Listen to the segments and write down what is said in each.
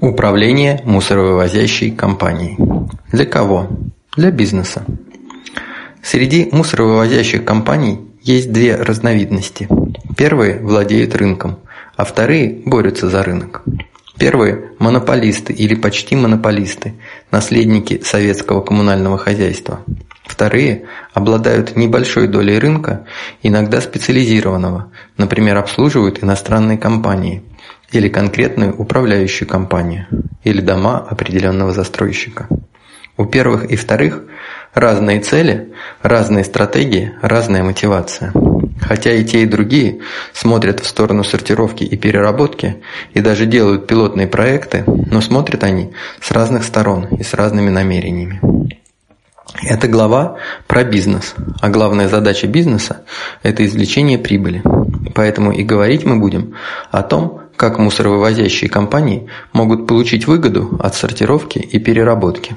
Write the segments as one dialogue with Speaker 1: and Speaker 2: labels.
Speaker 1: Управление мусоровывозящей компанией. Для кого? Для бизнеса. Среди мусоровывозящих компаний есть две разновидности. Первые владеют рынком, а вторые борются за рынок. Первые – монополисты или почти монополисты, наследники советского коммунального хозяйства. Вторые обладают небольшой долей рынка, иногда специализированного, например, обслуживают иностранные компании – или конкретную управляющую компанию, или дома определенного застройщика. У первых и вторых разные цели, разные стратегии, разная мотивация. Хотя и те, и другие смотрят в сторону сортировки и переработки и даже делают пилотные проекты, но смотрят они с разных сторон и с разными намерениями. Эта глава про бизнес, а главная задача бизнеса – это извлечение прибыли. Поэтому и говорить мы будем о том, как мусоровывозящие компании могут получить выгоду от сортировки и переработки.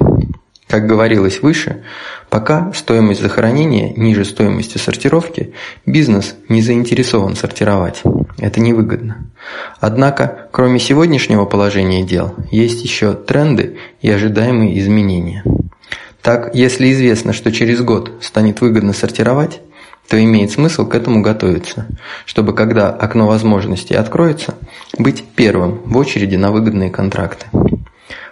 Speaker 1: Как говорилось выше, пока стоимость захоронения ниже стоимости сортировки, бизнес не заинтересован сортировать. Это невыгодно. Однако, кроме сегодняшнего положения дел, есть еще тренды и ожидаемые изменения. Так, если известно, что через год станет выгодно сортировать, то имеет смысл к этому готовиться, чтобы когда окно возможностей откроется, быть первым в очереди на выгодные контракты.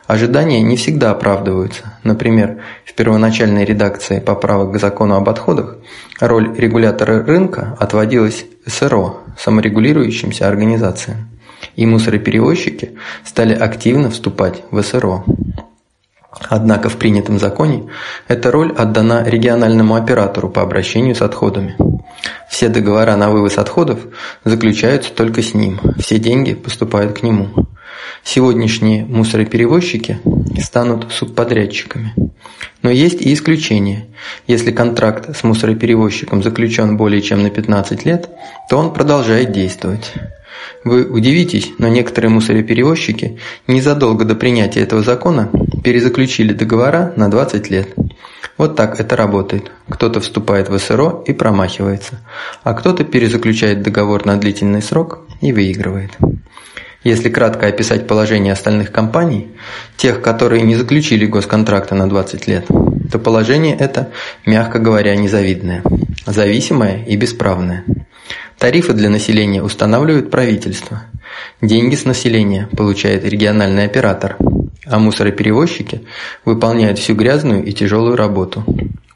Speaker 1: Ожидания не всегда оправдываются. Например, в первоначальной редакции поправок к закону об отходах роль регулятора рынка отводилась СРО, саморегулирующимся организациям, и мусороперевозчики стали активно вступать в СРО. Однако в принятом законе эта роль отдана региональному оператору по обращению с отходами. Все договора на вывоз отходов заключаются только с ним, все деньги поступают к нему. Сегодняшние мусороперевозчики станут субподрядчиками. Но есть и исключения. Если контракт с мусороперевозчиком заключен более чем на 15 лет, то он продолжает действовать. Вы удивитесь, но некоторые мусороперевозчики незадолго до принятия этого закона перезаключили договора на 20 лет. Вот так это работает. Кто-то вступает в СРО и промахивается, а кто-то перезаключает договор на длительный срок и выигрывает. Если кратко описать положение остальных компаний, тех, которые не заключили госконтракта на 20 лет, то положение это, мягко говоря, незавидное, зависимое и бесправное. Тарифы для населения устанавливает правительство. Деньги с населения получает региональный оператор, а мусороперевозчики выполняют всю грязную и тяжелую работу.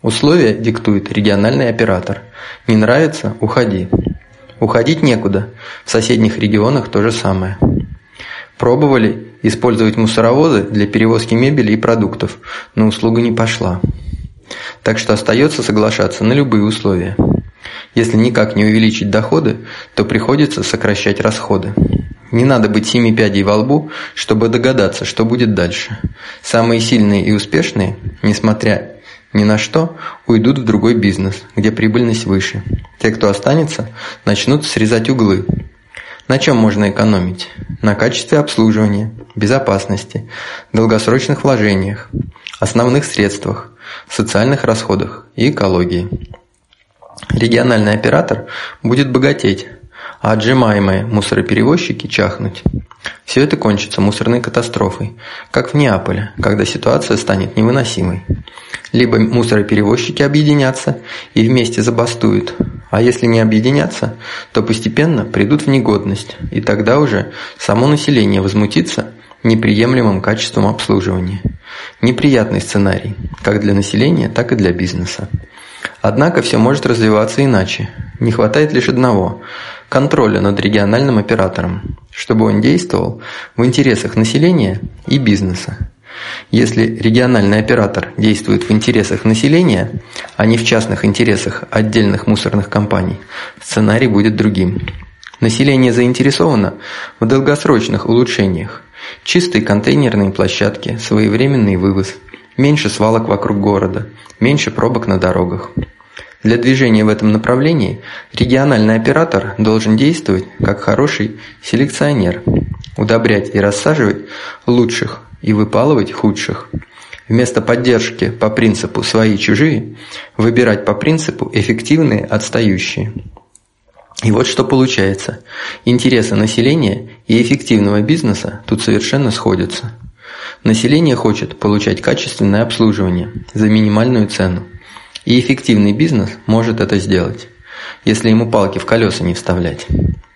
Speaker 1: Условия диктует региональный оператор. Не нравится – уходи. Уходить некуда. В соседних регионах то же самое. Пробовали использовать мусоровозы для перевозки мебели и продуктов, но услуга не пошла. Так что остается соглашаться на любые условия. Если никак не увеличить доходы, то приходится сокращать расходы. Не надо быть семи пядей во лбу, чтобы догадаться, что будет дальше. Самые сильные и успешные, несмотря ни на что, уйдут в другой бизнес, где прибыльность выше. Те, кто останется, начнут срезать углы. На чем можно экономить? На качестве обслуживания, безопасности, долгосрочных вложениях, основных средствах, социальных расходах и экологии. Региональный оператор будет богатеть, а отжимаемые мусороперевозчики чахнуть. Все это кончится мусорной катастрофой, как в Неаполе, когда ситуация станет невыносимой. Либо мусороперевозчики объединятся и вместе забастуют, а если не объединятся, то постепенно придут в негодность, и тогда уже само население возмутится неприемлемым качеством обслуживания. Неприятный сценарий, как для населения, так и для бизнеса. Однако все может развиваться иначе. Не хватает лишь одного – контроля над региональным оператором, чтобы он действовал в интересах населения и бизнеса. Если региональный оператор действует в интересах населения, а не в частных интересах отдельных мусорных компаний, сценарий будет другим. Население заинтересовано в долгосрочных улучшениях. Чистые контейнерные площадки, своевременный вывоз, меньше свалок вокруг города, меньше пробок на дорогах. Для движения в этом направлении региональный оператор должен действовать как хороший селекционер, удобрять и рассаживать лучших и выпалывать худших. Вместо поддержки по принципу «свои-чужие» выбирать по принципу «эффективные отстающие». И вот что получается. Интересы населения и эффективного бизнеса тут совершенно сходятся. Население хочет получать качественное обслуживание за минимальную цену. И эффективный бизнес может это сделать, если ему палки в колеса не вставлять.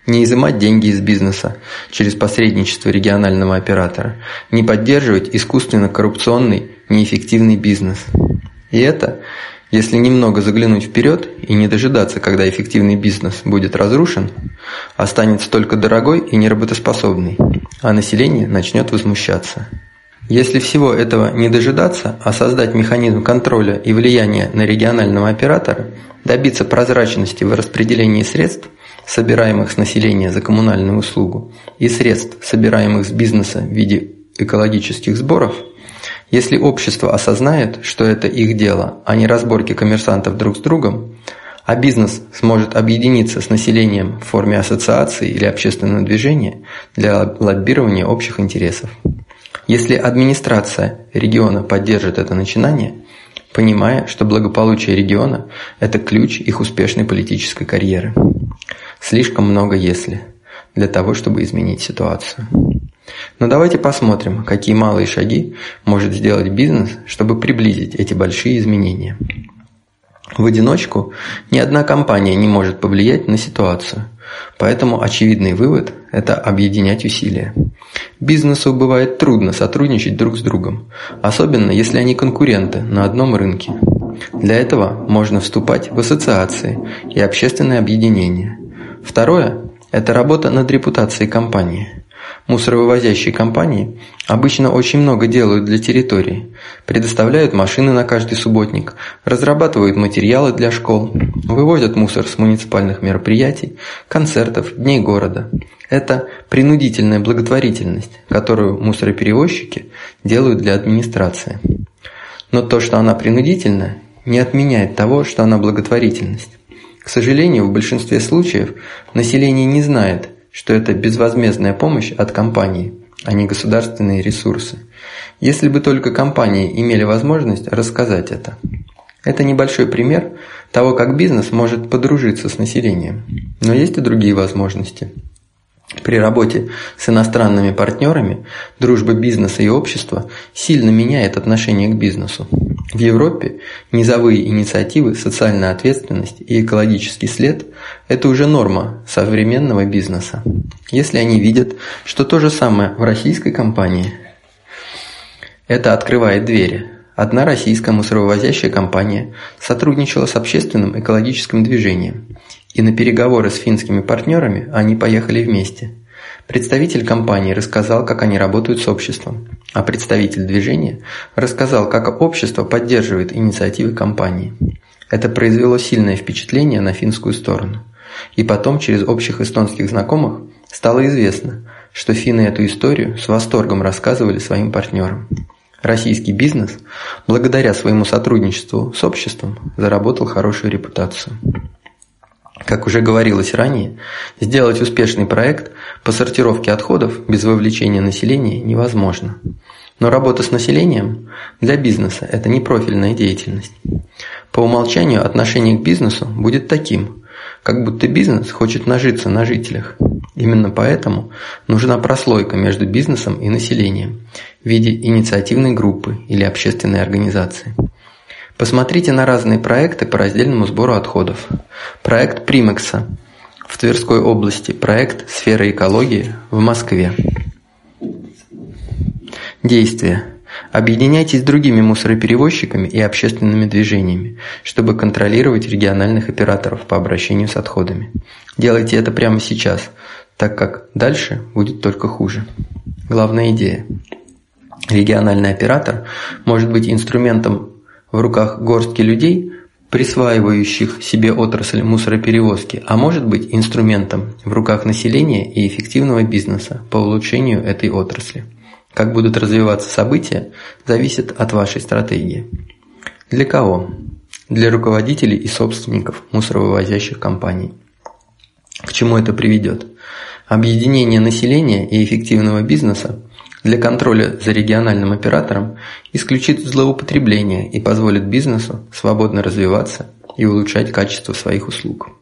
Speaker 1: Не изымать деньги из бизнеса через посредничество регионального оператора, не поддерживать искусственно коррупционный, неэффективный бизнес. И это, если немного заглянуть вперед и не дожидаться, когда эффективный бизнес будет разрушен, останется только дорогой и неработоспособный, а население начнет возмущаться. Если всего этого не дожидаться, а создать механизм контроля и влияния на регионального оператора, добиться прозрачности в распределении средств, собираемых с населения за коммунальную услугу, и средств, собираемых с бизнеса в виде экологических сборов, если общество осознает, что это их дело, а не разборки коммерсантов друг с другом, а бизнес сможет объединиться с населением в форме ассоциации или общественного движения для лоббирования общих интересов. Если администрация региона поддержит это начинание, понимая, что благополучие региона – это ключ их успешной политической карьеры. Слишком много «если» для того, чтобы изменить ситуацию. Но давайте посмотрим, какие малые шаги может сделать бизнес, чтобы приблизить эти большие изменения. В одиночку ни одна компания не может повлиять на ситуацию, поэтому очевидный вывод – это объединять усилия. Бизнесу бывает трудно сотрудничать друг с другом, особенно если они конкуренты на одном рынке. Для этого можно вступать в ассоциации и общественные объединения. Второе – это работа над репутацией компании. Мусоровывозящие компании обычно очень много делают для территории, предоставляют машины на каждый субботник, разрабатывают материалы для школ, вывозят мусор с муниципальных мероприятий, концертов, дней города. Это принудительная благотворительность, которую мусороперевозчики делают для администрации. Но то, что она принудительная, не отменяет того, что она благотворительность. К сожалению, в большинстве случаев население не знает, что это безвозмездная помощь от компании, а не государственные ресурсы. Если бы только компании имели возможность рассказать это. Это небольшой пример того, как бизнес может подружиться с населением. Но есть и другие возможности. При работе с иностранными партнерами дружба бизнеса и общества сильно меняет отношение к бизнесу. В Европе низовые инициативы, социальная ответственность и экологический след – это уже норма современного бизнеса. Если они видят, что то же самое в российской компании, это открывает двери. Одна российская мусоровозящая компания сотрудничала с общественным экологическим движением – и на переговоры с финскими партнерами они поехали вместе. Представитель компании рассказал, как они работают с обществом, а представитель движения рассказал, как общество поддерживает инициативы компании. Это произвело сильное впечатление на финскую сторону. И потом через общих эстонских знакомых стало известно, что финны эту историю с восторгом рассказывали своим партнерам. Российский бизнес, благодаря своему сотрудничеству с обществом, заработал хорошую репутацию. Как уже говорилось ранее, сделать успешный проект по сортировке отходов без вовлечения населения невозможно. Но работа с населением для бизнеса – это не профильная деятельность. По умолчанию отношение к бизнесу будет таким, как будто бизнес хочет нажиться на жителях. Именно поэтому нужна прослойка между бизнесом и населением в виде инициативной группы или общественной организации – Посмотрите на разные проекты по раздельному сбору отходов. Проект Примекса в Тверской области, проект «Сфера экологии» в Москве. Действия. Объединяйтесь с другими мусороперевозчиками и общественными движениями, чтобы контролировать региональных операторов по обращению с отходами. Делайте это прямо сейчас, так как дальше будет только хуже. Главная идея. Региональный оператор может быть инструментом в руках горстки людей, присваивающих себе отрасль мусороперевозки, а может быть инструментом в руках населения и эффективного бизнеса по улучшению этой отрасли. Как будут развиваться события, зависит от вашей стратегии. Для кого? Для руководителей и собственников мусоровывозящих компаний. К чему это приведет? Объединение населения и эффективного бизнеса для контроля за региональным оператором исключит злоупотребление и позволит бизнесу свободно развиваться и улучшать качество своих услуг.